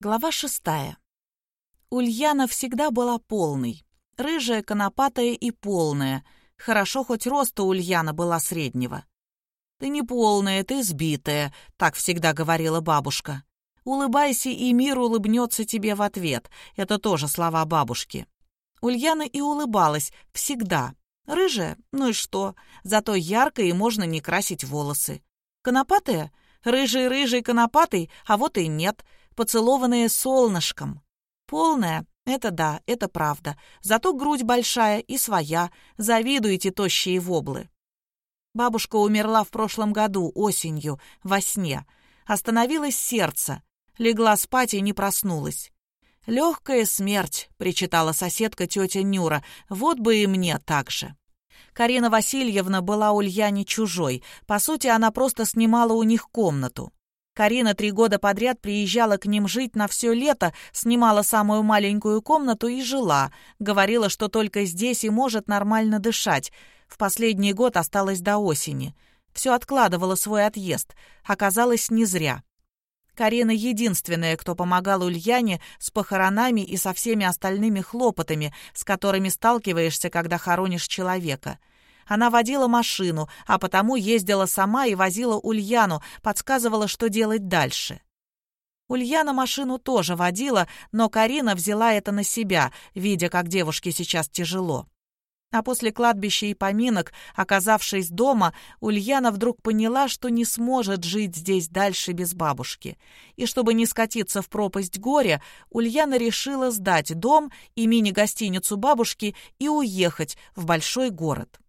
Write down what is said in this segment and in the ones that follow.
Глава шестая. Ульяна всегда была полной. Рыжая, конопатая и полная. Хорошо, хоть роста Ульяна была среднего. «Ты не полная, ты сбитая», — так всегда говорила бабушка. «Улыбайся, и мир улыбнется тебе в ответ». Это тоже слова бабушки. Ульяна и улыбалась всегда. Рыжая? Ну и что? Зато ярко и можно не красить волосы. Конопатая? Рыжий-рыжий конопатый, а вот и нет — поцелованные солнышком. Полная — это да, это правда. Зато грудь большая и своя. Завидуете тощие воблы. Бабушка умерла в прошлом году, осенью, во сне. Остановилось сердце. Легла спать и не проснулась. «Легкая смерть», — причитала соседка тетя Нюра. «Вот бы и мне так же». Карина Васильевна была Ульяне чужой. По сути, она просто снимала у них комнату. Карина три года подряд приезжала к ним жить на все лето, снимала самую маленькую комнату и жила. Говорила, что только здесь и может нормально дышать. В последний год осталась до осени. Все откладывала свой отъезд. Оказалось, не зря. Карина единственная, кто помогал Ульяне с похоронами и со всеми остальными хлопотами, с которыми сталкиваешься, когда хоронишь человека. Она водила машину, а потому ездила сама и возила Ульяну, подсказывала, что делать дальше. Ульяна машину тоже водила, но Карина взяла это на себя, видя, как девушке сейчас тяжело. А после кладбища и поминок, оказавшись дома, Ульяна вдруг поняла, что не сможет жить здесь дальше без бабушки. И чтобы не скатиться в пропасть горя, Ульяна решила сдать дом и мини-гостиницу бабушки и уехать в большой город.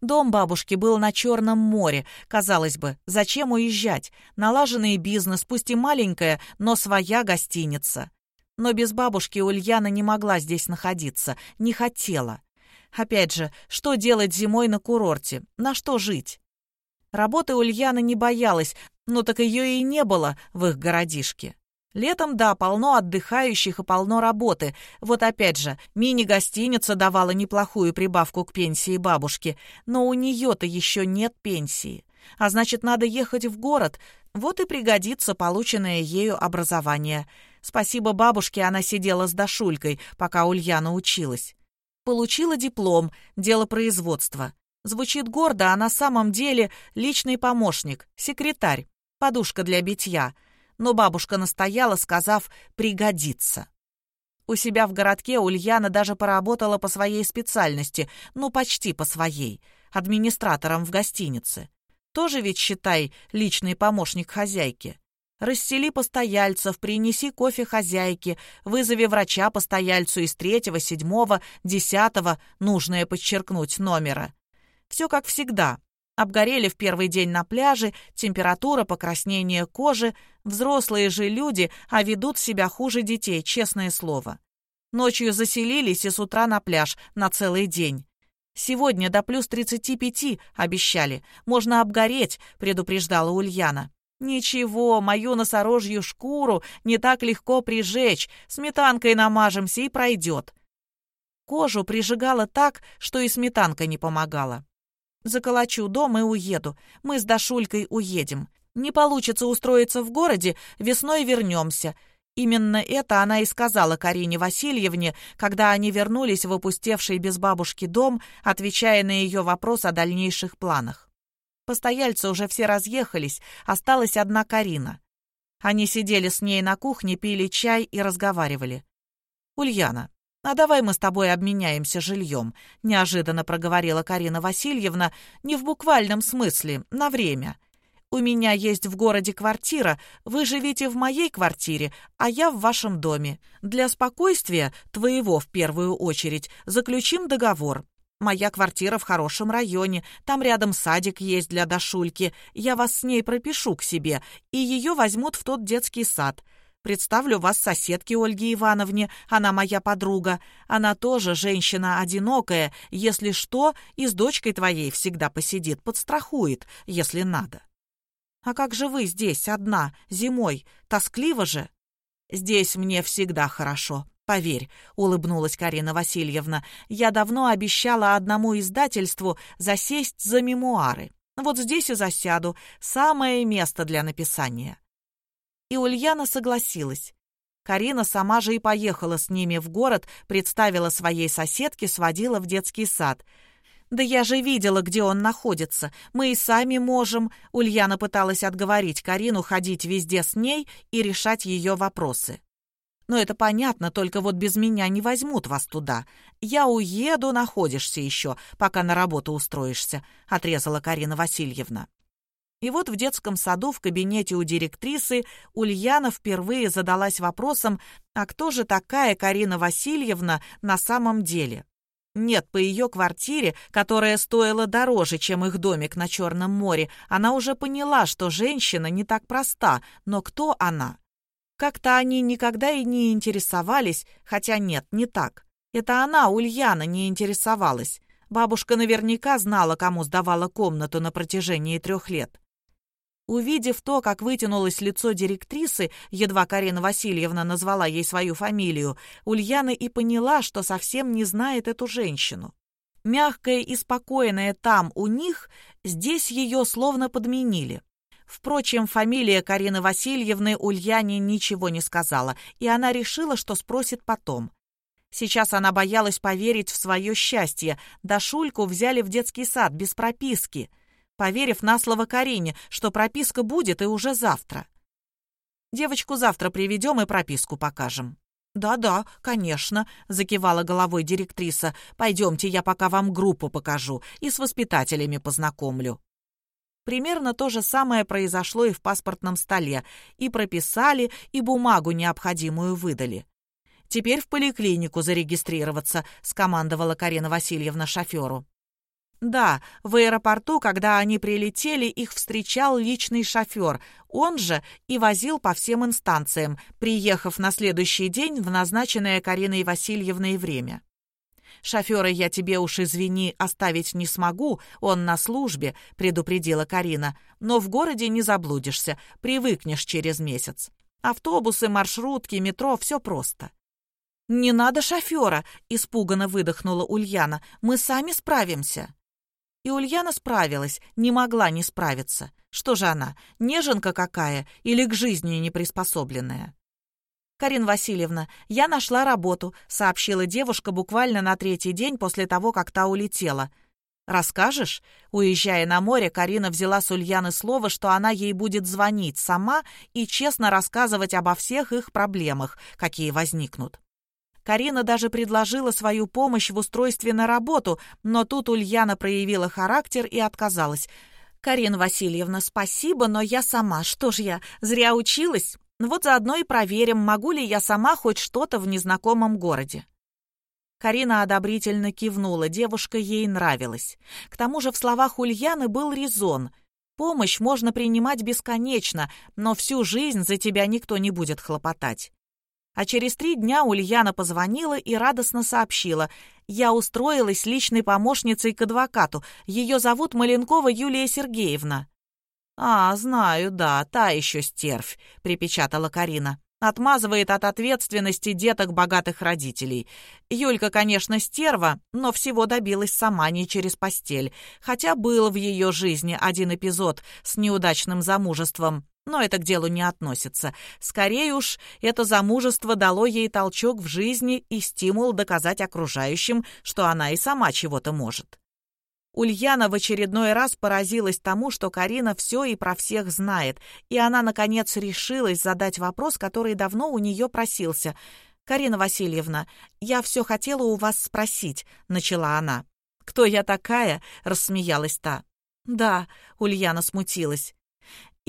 Дом бабушки был на Черном море. Казалось бы, зачем уезжать? Налаженный бизнес, пусть и маленькая, но своя гостиница. Но без бабушки Ульяна не могла здесь находиться, не хотела. Опять же, что делать зимой на курорте? На что жить? Работы Ульяна не боялась, но так ее и не было в их городишке. Летом, да, полно отдыхающих и полно работы. Вот опять же, мини-гостиница давала неплохую прибавку к пенсии бабушки, но у нее-то еще нет пенсии. А значит, надо ехать в город. Вот и пригодится полученное ею образование. Спасибо бабушке, она сидела с Дашулькой, пока Ульяна училась. Получила диплом, дело производства. Звучит гордо, а на самом деле личный помощник, секретарь, подушка для битья — но бабушка настояла, сказав «пригодится». У себя в городке Ульяна даже поработала по своей специальности, ну, почти по своей, администратором в гостинице. Тоже ведь, считай, личный помощник хозяйки. Расстели постояльцев, принеси кофе хозяйке, вызови врача постояльцу из третьего, седьмого, десятого, нужное подчеркнуть, номера. Все как всегда, Обгорели в первый день на пляже, температура, покраснение кожи. Взрослые же люди, а ведут себя хуже детей, честное слово. Ночью заселились и с утра на пляж на целый день. «Сегодня до плюс 35, обещали. Можно обгореть», — предупреждала Ульяна. «Ничего, мою носорожью шкуру не так легко прижечь. Сметанкой намажемся и пройдет». Кожу прижигала так, что и сметанка не помогала. Заколочу дом и уеду. Мы с Дашулькой уедем. Не получится устроиться в городе, весной вернемся. Именно это она и сказала Карине Васильевне, когда они вернулись в опустевший без бабушки дом, отвечая на ее вопрос о дальнейших планах. Постояльцы уже все разъехались, осталась одна Карина. Они сидели с ней на кухне, пили чай и разговаривали. «Ульяна, «А давай мы с тобой обменяемся жильем», — неожиданно проговорила Карина Васильевна, не в буквальном смысле, на время. «У меня есть в городе квартира, вы живите в моей квартире, а я в вашем доме. Для спокойствия, твоего в первую очередь, заключим договор. Моя квартира в хорошем районе, там рядом садик есть для Дашульки, я вас с ней пропишу к себе, и ее возьмут в тот детский сад». Представлю вас соседке Ольге Ивановне, она моя подруга. Она тоже женщина одинокая, если что, и с дочкой твоей всегда посидит, подстрахует, если надо. А как же вы здесь, одна, зимой? Тоскливо же? Здесь мне всегда хорошо, «Поверь», — улыбнулась Карина Васильевна, «я давно обещала одному издательству засесть за мемуары. Вот здесь и засяду. Самое место для написания». И Ульяна согласилась. Карина сама же и поехала с ними в город, представила своей соседке, сводила в детский сад. «Да я же видела, где он находится. Мы и сами можем». Ульяна пыталась отговорить Карину ходить везде с ней и решать ее вопросы. «Но это понятно, только вот без меня не возьмут вас туда. Я уеду, находишься еще, пока на работу устроишься», — отрезала Карина Васильевна. И вот в детском саду в кабинете у директрисы Ульяна впервые задалась вопросом, а кто же такая Карина Васильевна на самом деле? Нет, по ее квартире, которая стоила дороже, чем их домик на Черном море, она уже поняла, что женщина не так проста, но кто она? Как-то они никогда и не интересовались, хотя нет, не так. Это она, Ульяна, не интересовалась. Бабушка наверняка знала, кому сдавала комнату на протяжении трех лет. Увидев то, как вытянулось лицо директрисы, едва Карина Васильевна назвала ей свою фамилию, Ульяна и поняла, что совсем не знает эту женщину. Мягкая и спокойная там у них, здесь ее словно подменили. Впрочем, фамилия Карины Васильевны Ульяне ничего не сказала, и она решила, что спросит потом. Сейчас она боялась поверить в свое счастье. Дашульку взяли в детский сад без прописки поверив на слово Карине, что прописка будет и уже завтра. «Девочку завтра приведем и прописку покажем». «Да-да, конечно», — закивала головой директриса. «Пойдемте, я пока вам группу покажу и с воспитателями познакомлю». Примерно то же самое произошло и в паспортном столе. И прописали, и бумагу необходимую выдали. «Теперь в поликлинику зарегистрироваться», — скомандовала Карина Васильевна шоферу. Да, в аэропорту, когда они прилетели, их встречал личный шофер. Он же и возил по всем инстанциям, приехав на следующий день в назначенное Кариной Васильевной время. «Шофера я тебе уж, извини, оставить не смогу, он на службе», — предупредила Карина. «Но в городе не заблудишься, привыкнешь через месяц. Автобусы, маршрутки, метро — все просто». «Не надо шофера!» — испуганно выдохнула Ульяна. «Мы сами справимся». И Ульяна справилась, не могла не справиться. Что же она, неженка какая или к жизни не приспособленная? «Карин Васильевна, я нашла работу», — сообщила девушка буквально на третий день после того, как та улетела. «Расскажешь?» Уезжая на море, Карина взяла с Ульяны слово, что она ей будет звонить сама и честно рассказывать обо всех их проблемах, какие возникнут. Карина даже предложила свою помощь в устройстве на работу, но тут Ульяна проявила характер и отказалась. «Карина Васильевна, спасибо, но я сама. Что ж я, зря училась? Вот заодно и проверим, могу ли я сама хоть что-то в незнакомом городе». Карина одобрительно кивнула, девушка ей нравилась. К тому же в словах Ульяны был резон. Помощь можно принимать бесконечно, но всю жизнь за тебя никто не будет хлопотать. А через три дня Ульяна позвонила и радостно сообщила. «Я устроилась личной помощницей к адвокату. Ее зовут Маленкова Юлия Сергеевна». «А, знаю, да, та еще стервь», — припечатала Карина. Отмазывает от ответственности деток богатых родителей. Юлька, конечно, стерва, но всего добилась сама не через постель. Хотя был в ее жизни один эпизод с неудачным замужеством. Но это к делу не относится. Скорее уж, это замужество дало ей толчок в жизни и стимул доказать окружающим, что она и сама чего-то может. Ульяна в очередной раз поразилась тому, что Карина все и про всех знает, и она, наконец, решилась задать вопрос, который давно у нее просился. «Карина Васильевна, я все хотела у вас спросить», — начала она. «Кто я такая?» — рассмеялась та. «Да», — Ульяна смутилась.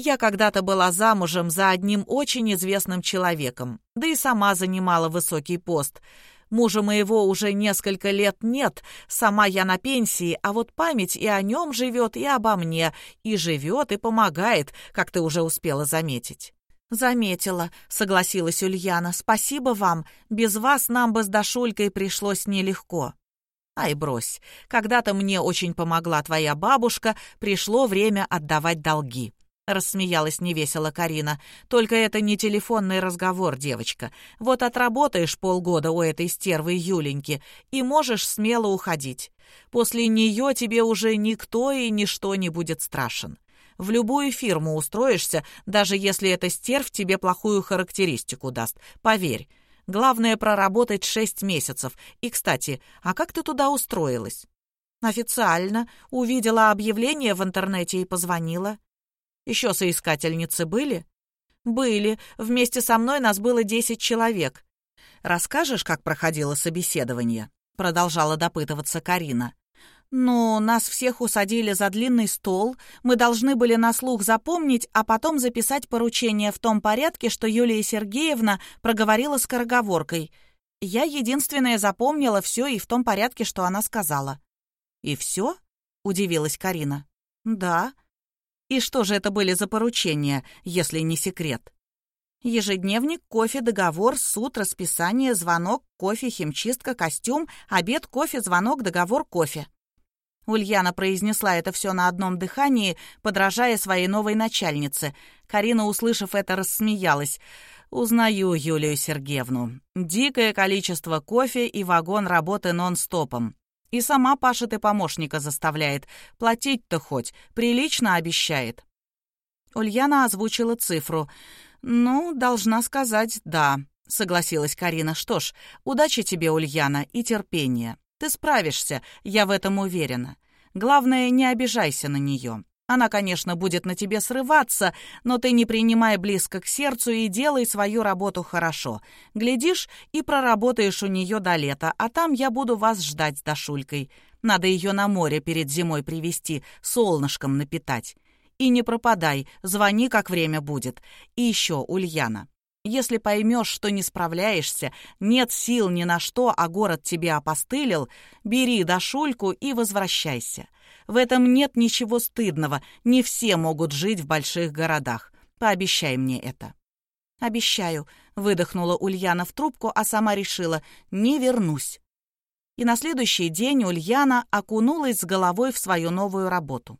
Я когда-то была замужем за одним очень известным человеком, да и сама занимала высокий пост. Мужа моего уже несколько лет нет, сама я на пенсии, а вот память и о нем живет, и обо мне, и живет, и помогает, как ты уже успела заметить». «Заметила», — согласилась Ульяна. «Спасибо вам. Без вас нам бы с Дашулькой пришлось нелегко». «Ай, брось. Когда-то мне очень помогла твоя бабушка, пришло время отдавать долги». Рассмеялась невесело Карина. «Только это не телефонный разговор, девочка. Вот отработаешь полгода у этой стервы Юленьки и можешь смело уходить. После нее тебе уже никто и ничто не будет страшен. В любую фирму устроишься, даже если эта стерв тебе плохую характеристику даст. Поверь. Главное проработать шесть месяцев. И, кстати, а как ты туда устроилась? Официально. Увидела объявление в интернете и позвонила. Еще соискательницы были? Были. Вместе со мной нас было десять человек. Расскажешь, как проходило собеседование? Продолжала допытываться Карина. «Ну, нас всех усадили за длинный стол, мы должны были на слух запомнить, а потом записать поручение в том порядке, что Юлия Сергеевна проговорила скороговоркой. Я единственная запомнила все и в том порядке, что она сказала». «И все?» — удивилась Карина. «Да». «И что же это были за поручения, если не секрет?» Ежедневник, кофе, договор, суд, расписание, звонок, кофе, химчистка, костюм, обед, кофе, звонок, договор, кофе. Ульяна произнесла это все на одном дыхании, подражая своей новой начальнице. Карина, услышав это, рассмеялась. «Узнаю Юлию Сергеевну. Дикое количество кофе и вагон работы нон-стопом. И сама пашет и помощника заставляет. Платить-то хоть. Прилично обещает». Ульяна озвучила цифру. «Ну, должна сказать, да», — согласилась Карина. «Что ж, удачи тебе, Ульяна, и терпения. Ты справишься, я в этом уверена. Главное, не обижайся на нее. Она, конечно, будет на тебе срываться, но ты не принимай близко к сердцу и делай свою работу хорошо. Глядишь, и проработаешь у нее до лета, а там я буду вас ждать с Дашулькой. Надо ее на море перед зимой привезти, солнышком напитать. И не пропадай, звони, как время будет. И еще, Ульяна, если поймешь, что не справляешься, нет сил ни на что, а город тебе опостылил, бери Дашульку и возвращайся. В этом нет ничего стыдного, не все могут жить в больших городах. Пообещай мне это». «Обещаю», — выдохнула Ульяна в трубку, а сама решила «не вернусь». И на следующий день Ульяна окунулась с головой в свою новую работу.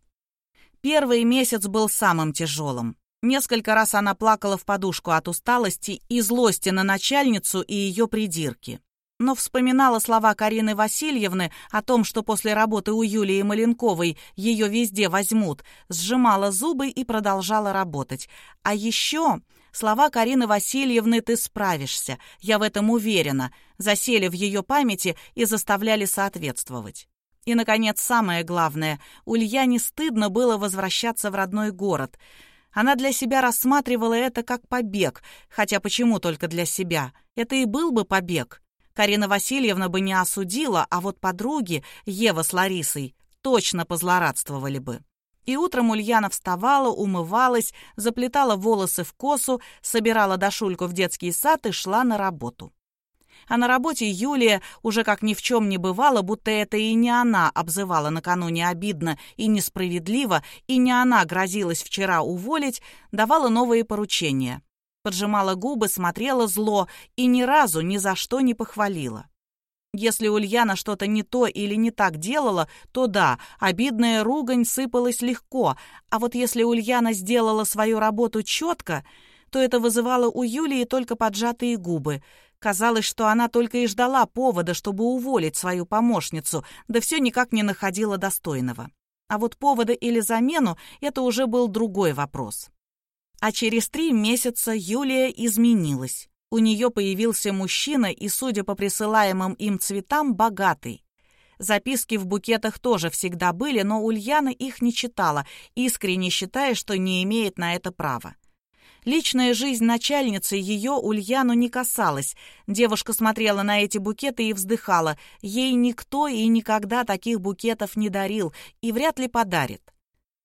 Первый месяц был самым тяжелым. Несколько раз она плакала в подушку от усталости и злости на начальницу и ее придирки. Но вспоминала слова Карины Васильевны о том, что после работы у Юлии Маленковой ее везде возьмут, сжимала зубы и продолжала работать. А еще слова Карины Васильевны «ты справишься», я в этом уверена, засели в ее памяти и заставляли соответствовать. И, наконец, самое главное, Ульяне стыдно было возвращаться в родной город — она для себя рассматривала это как побег, хотя почему только для себя? Это и был бы побег. Карина Васильевна бы не осудила, а вот подруги, Ева с Ларисой, точно позлорадствовали бы. И утром Ульяна вставала, умывалась, заплетала волосы в косу, собирала Дашульку в детский сад и шла на работу. А на работе Юлия уже как ни в чем не бывало, будто это и не она обзывала накануне обидно и несправедливо, и не она грозилась вчера уволить, давала новые поручения. Поджимала губы, смотрела зло и ни разу ни за что не похвалила. Если Ульяна что-то не то или не так делала, то да, обидная ругань сыпалась легко, а вот если Ульяна сделала свою работу четко, то это вызывало у Юлии только поджатые губы — Казалось, что она только и ждала повода, чтобы уволить свою помощницу, да все никак не находила достойного. А вот повода или замену — это уже был другой вопрос. А через три месяца Юлия изменилась. У нее появился мужчина и, судя по присылаемым им цветам, богатый. Записки в букетах тоже всегда были, но Ульяна их не читала, искренне считая, что не имеет на это права. Личная жизнь начальницы ее Ульяну не касалась. Девушка смотрела на эти букеты и вздыхала. Ей никто и никогда таких букетов не дарил и вряд ли подарит.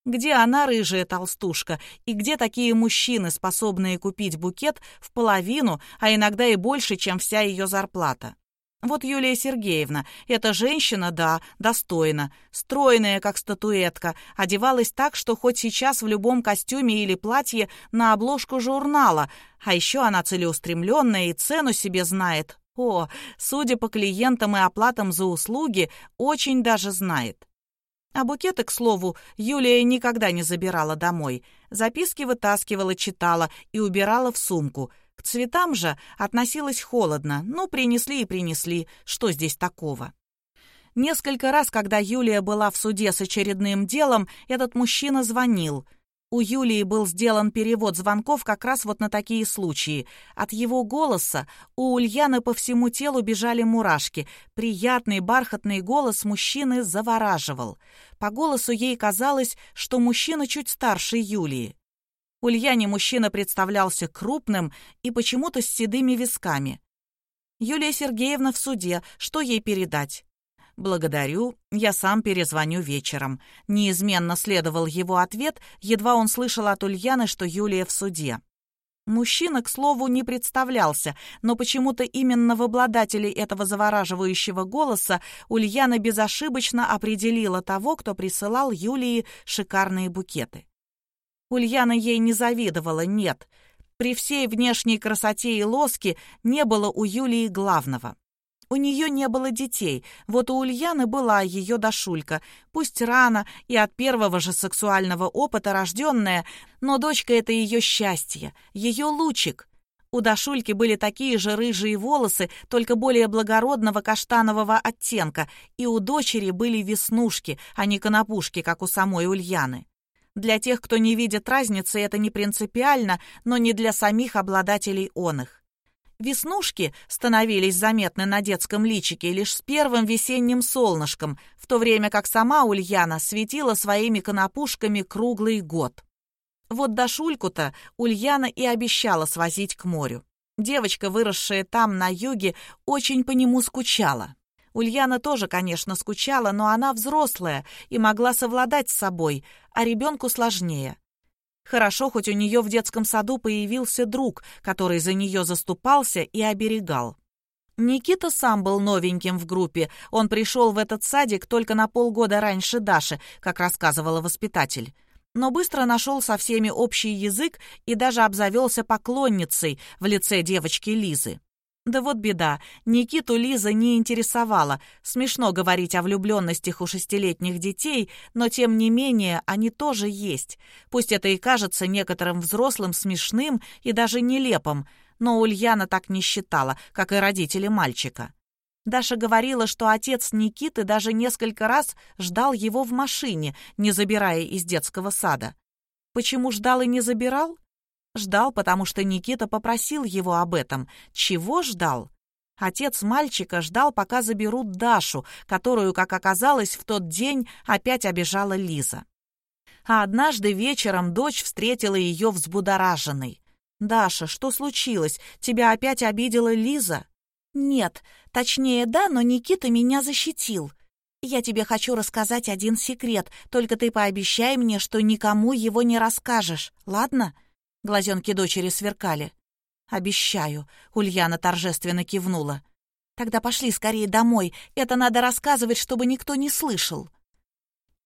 Где она, рыжая толстушка, и где такие мужчины, способные купить букет в половину, а иногда и больше, чем вся ее зарплата? Вот Юлия Сергеевна, эта женщина, да, достойна, стройная, как статуэтка, одевалась так, что хоть сейчас в любом костюме или платье на обложку журнала, а еще она целеустремленная и цену себе знает. О, судя по клиентам и оплатам за услуги, очень даже знает. А букеты, к слову, Юлия никогда не забирала домой. Записки вытаскивала, читала и убирала в сумку — к цветам же относилась холодно, ну, принесли и принесли, что здесь такого? Несколько раз, когда Юлия была в суде с очередным делом, этот мужчина звонил. У Юлии был сделан перевод звонков как раз вот на такие случаи. От его голоса у Ульяны по всему телу бежали мурашки. Приятный бархатный голос мужчины завораживал. По голосу ей казалось, что мужчина чуть старше Юлии. Ульяне мужчина представлялся крупным и почему-то с седыми висками. «Юлия Сергеевна в суде. Что ей передать?» «Благодарю, я сам перезвоню вечером». Неизменно следовал его ответ, едва он слышал от Ульяны, что Юлия в суде. Мужчина, к слову, не представлялся, но почему-то именно в обладателе этого завораживающего голоса Ульяна безошибочно определила того, кто присылал Юлии шикарные букеты. Ульяна ей не завидовала, нет. При всей внешней красоте и лоске не было у Юлии главного. У нее не было детей, вот у Ульяны была ее дошулька, пусть рано и от первого же сексуального опыта рожденная, но дочка — это ее счастье, ее лучик. У Дашульки были такие же рыжие волосы, только более благородного каштанового оттенка, и у дочери были веснушки, а не конопушки, как у самой Ульяны. Для тех, кто не видит разницы, это не принципиально, но не для самих обладателей он их. Веснушки становились заметны на детском личике лишь с первым весенним солнышком, в то время как сама Ульяна светила своими конопушками круглый год. Вот Дашульку-то Ульяна и обещала свозить к морю. Девочка, выросшая там, на юге, очень по нему скучала. Ульяна тоже, конечно, скучала, но она взрослая и могла совладать с собой, а ребенку сложнее. Хорошо, хоть у нее в детском саду появился друг, который за нее заступался и оберегал. Никита сам был новеньким в группе. Он пришел в этот садик только на полгода раньше Даши, как рассказывала воспитатель. Но быстро нашел со всеми общий язык и даже обзавелся поклонницей в лице девочки Лизы. Да вот беда, Никиту Лиза не интересовала. Смешно говорить о влюбленностях у шестилетних детей, но тем не менее они тоже есть. Пусть это и кажется некоторым взрослым смешным и даже нелепым, но Ульяна так не считала, как и родители мальчика. Даша говорила, что отец Никиты даже несколько раз ждал его в машине, не забирая из детского сада. Почему ждал и не забирал? Ждал, потому что Никита попросил его об этом. Чего ждал? Отец мальчика ждал, пока заберут Дашу, которую, как оказалось, в тот день опять обижала Лиза. А однажды вечером дочь встретила ее взбудораженной. «Даша, что случилось? Тебя опять обидела Лиза?» «Нет, точнее, да, но Никита меня защитил. Я тебе хочу рассказать один секрет, только ты пообещай мне, что никому его не расскажешь, ладно?» Глазенки дочери сверкали. «Обещаю», — Ульяна торжественно кивнула. «Тогда пошли скорее домой. Это надо рассказывать, чтобы никто не слышал».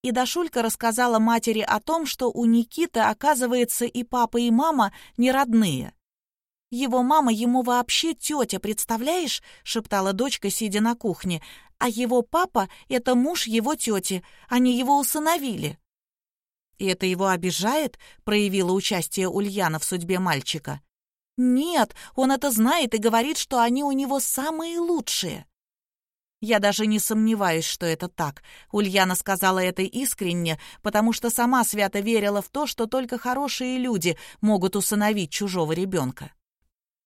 И Дашулька рассказала матери о том, что у Никиты, оказывается, и папа, и мама не родные. «Его мама ему вообще тетя, представляешь?» — шептала дочка, сидя на кухне. «А его папа — это муж его тети. Они его усыновили». «И это его обижает?» — проявила участие Ульяна в судьбе мальчика. «Нет, он это знает и говорит, что они у него самые лучшие». Я даже не сомневаюсь, что это так. Ульяна сказала это искренне, потому что сама свято верила в то, что только хорошие люди могут усыновить чужого ребенка.